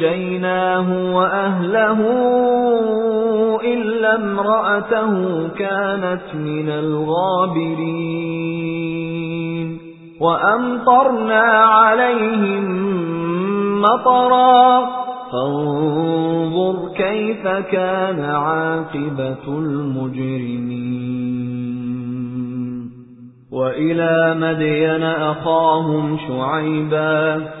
فَأَنجَيْنَاهُ وَأَهْلَهُ إِلَّا امْرَأَتَهُ كَانَتْ مِنَ الْغَابِرِينَ وَأَمْطَرْنَا عَلَيْهِم مَّطَرًا فَانظُرْ كَيْفَ كَانَ عَاقِبَةُ الْمُجْرِمِينَ وَإِلَى مَدْيَنَ أَخَاهُمْ شُعَيْبًا